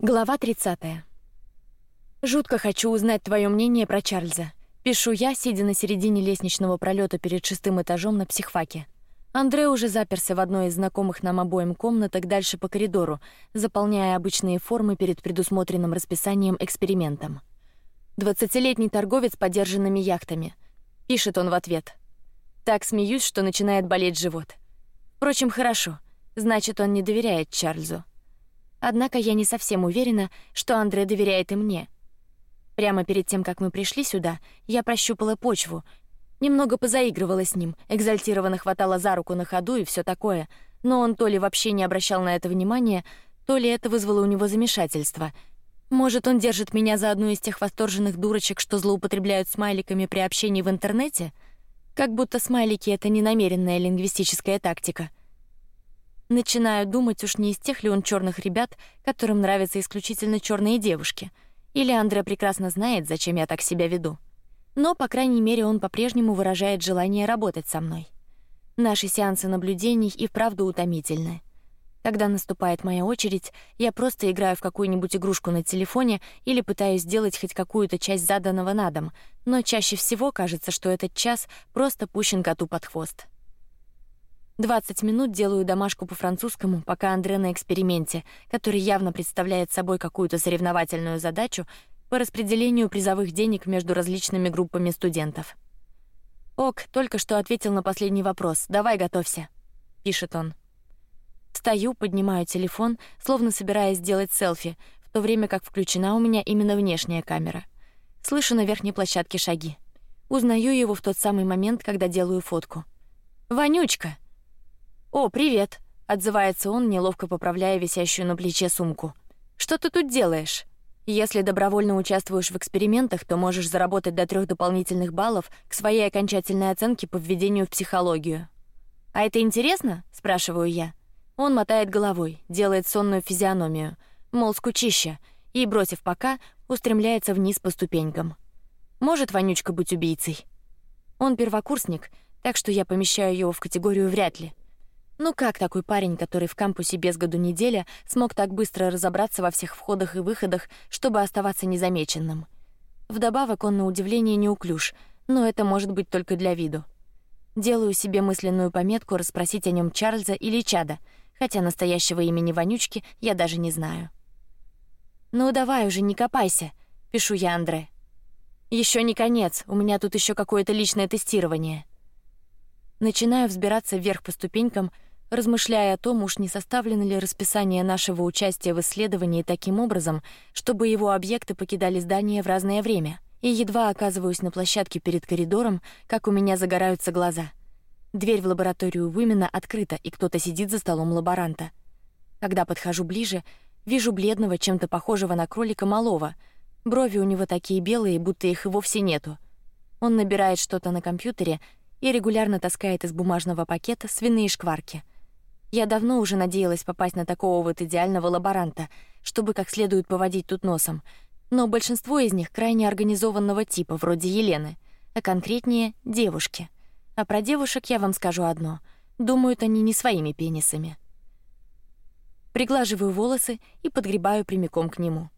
Глава 30. Жутко хочу узнать твое мнение про Чарльза. Пишу я, сидя на середине лестничного пролета перед шестым этажом на психфаке. Андре уже заперся в одной из знакомых нам обоим комнаток дальше по коридору, заполняя обычные формы перед предусмотренным расписанием экспериментом. Двадцатилетний торговец подержанными яхтами. Пишет он в ответ. Так смеюсь, что начинает болеть живот. Впрочем, хорошо. Значит, он не доверяет Чарльзу. Однако я не совсем уверена, что Андре доверяет и мне. Прямо перед тем, как мы пришли сюда, я прощупала почву, немного позаигрывала с ним, экзальтированно хватала за руку на ходу и все такое. Но он то ли вообще не обращал на это внимания, то ли это вызвало у него замешательство. Может, он держит меня за одну из тех восторженных дурочек, что злоупотребляют смайликами при общении в интернете, как будто смайлики это не намеренная лингвистическая тактика. Начинаю думать, уж не из тех ли он черных ребят, которым нравятся исключительно черные девушки, или Андре прекрасно знает, зачем я так себя веду. Но по крайней мере он по-прежнему выражает желание работать со мной. Наши сеансы наблюдений и вправду утомительны. Когда наступает моя очередь, я просто играю в какую-нибудь игрушку на телефоне или пытаюсь сделать хоть какую-то часть заданного на дом, но чаще всего кажется, что этот час просто пущен коту под хвост. 20 минут делаю домашку по французскому, пока Андре на эксперименте, который явно представляет собой какую-то соревновательную задачу по распределению призовых денег между различными группами студентов. Ок, только что ответил на последний вопрос. Давай готовься, пишет он. Стою, поднимаю телефон, словно собираясь сделать селфи, в то время как включена у меня именно внешняя камера. Слышу на верхней площадке шаги. Узнаю его в тот самый момент, когда делаю фотку. Вонючка. О, привет! Отзывается он, неловко поправляя висящую на плече сумку. Что ты тут делаешь? Если добровольно участвуешь в экспериментах, то можешь заработать до трех дополнительных баллов к своей окончательной оценке по введению в психологию. А это интересно? спрашиваю я. Он мотает головой, делает сонную физиономию, мол, скучища, и бросив пока, устремляется вниз по ступенькам. Может вонючка быть убийцей? Он первокурсник, так что я помещаю его в категорию вряд ли. Ну как такой парень, который в кампусе без году неделя, смог так быстро разобраться во всех входах и выходах, чтобы оставаться незамеченным? Вдобавок он на удивление неуклюж, но это может быть только для виду. Делаю себе мысленную пометку расспросить о нем Чарльза или Чада, хотя настоящего имени вонючки я даже не знаю. Ну давай уже не копайся, пишу я Андре. Еще не конец, у меня тут еще какое-то личное тестирование. Начинаю взбираться вверх по ступенькам размышляя о том, уж не составлено ли расписание нашего участия в исследовании таким образом, чтобы его объекты покидали здание в разное время. И едва оказываюсь на площадке перед коридором, как у меня загораются глаза. Дверь в лабораторию Вымена открыта, и кто-то сидит за столом лаборанта. Когда подхожу ближе, вижу бледного, чем-то похожего на кролика малого. Брови у него такие белые, будто их и вовсе нету. Он набирает что-то на компьютере и регулярно таскает из бумажного пакета свиные шкварки. Я давно уже надеялась попасть на такого вот идеального лаборанта, чтобы как следует поводить тут носом. Но большинство из них крайне организованного типа, вроде Елены, а конкретнее девушки. А про девушек я вам скажу одно: думают они не своими пенисами. Приглаживаю волосы и подгребаю прямиком к нему.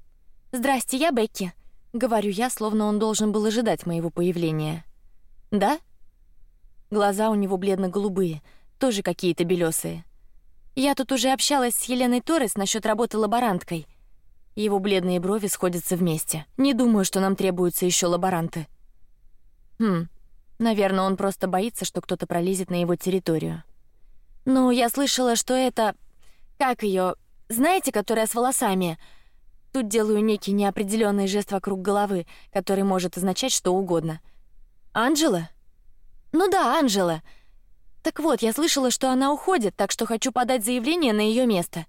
Здрасте, я Бекки. Говорю я, словно он должен был ожидать моего появления. Да? Глаза у него бледно-голубые, тоже какие-то белесые. Я тут уже общалась с Еленой Торрес насчет работы лаборанткой. Его бледные брови сходятся вместе. Не думаю, что нам требуются еще лаборанты. Хм, наверное, он просто боится, что кто-то пролезет на его территорию. Ну, я слышала, что это, как ее, знаете, которая с волосами. Тут делаю некий неопределенный жест вокруг головы, который может означать что угодно. Анжела? Ну да, Анжела. Так вот, я слышала, что она уходит, так что хочу подать заявление на ее место.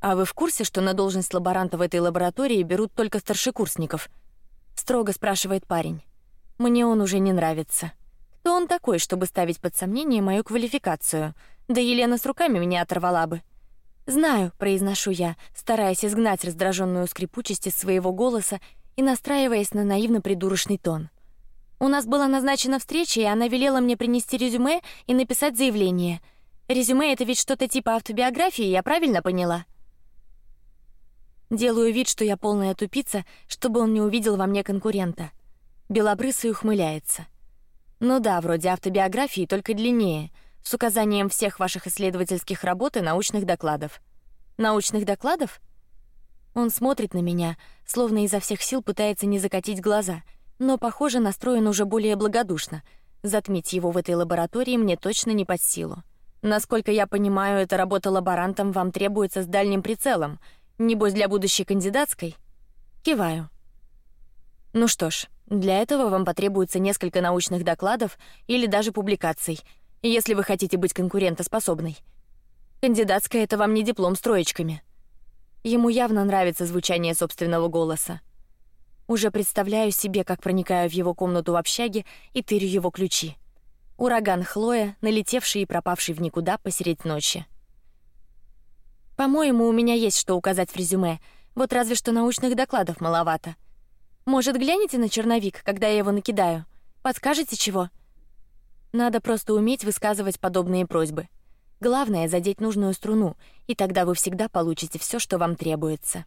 А вы в курсе, что на должность лаборанта в этой лаборатории берут только старшекурсников? Строго спрашивает парень. Мне он уже не нравится. Кто он такой, чтобы ставить под сомнение мою квалификацию? Да Елена с руками меня оторвала бы. Знаю, произношу я, стараясь изгнать раздраженную скрипучесть из своего голоса и настраиваясь на наивно придурочный тон. У нас была назначена встреча, и она велела мне принести резюме и написать заявление. Резюме это ведь что-то типа автобиографии, я правильно поняла? Делаю вид, что я полная тупица, чтобы он не увидел во мне конкурента. Белобрысый ухмыляется. Ну да, вроде автобиографии, только длиннее, с указанием всех ваших исследовательских работ и научных докладов. Научных докладов? Он смотрит на меня, словно изо всех сил пытается не закатить глаза, но похоже настроен уже более благодушно. Затмить его в этой лаборатории мне точно не под силу. Насколько я понимаю, эта работа лаборантом вам требуется с дальним прицелом, небось для будущей кандидатской. Киваю. Ну что ж, для этого вам потребуется несколько научных докладов или даже публикаций, если вы хотите быть конкурентоспособной. Кандидатская это вам не диплом с троечками. Ему явно нравится звучание собственного голоса. Уже представляю себе, как проникаю в его комнату в общаге и тырю его ключи. Ураган Хлоя, налетевший и пропавший в никуда посередь ночи. По-моему, у меня есть что указать в резюме, вот разве что научных докладов маловато. Может, глянете на черновик, когда я его накидаю? Подскажете чего? Надо просто уметь высказывать подобные просьбы. Главное задеть нужную струну, и тогда вы всегда получите все, что вам требуется.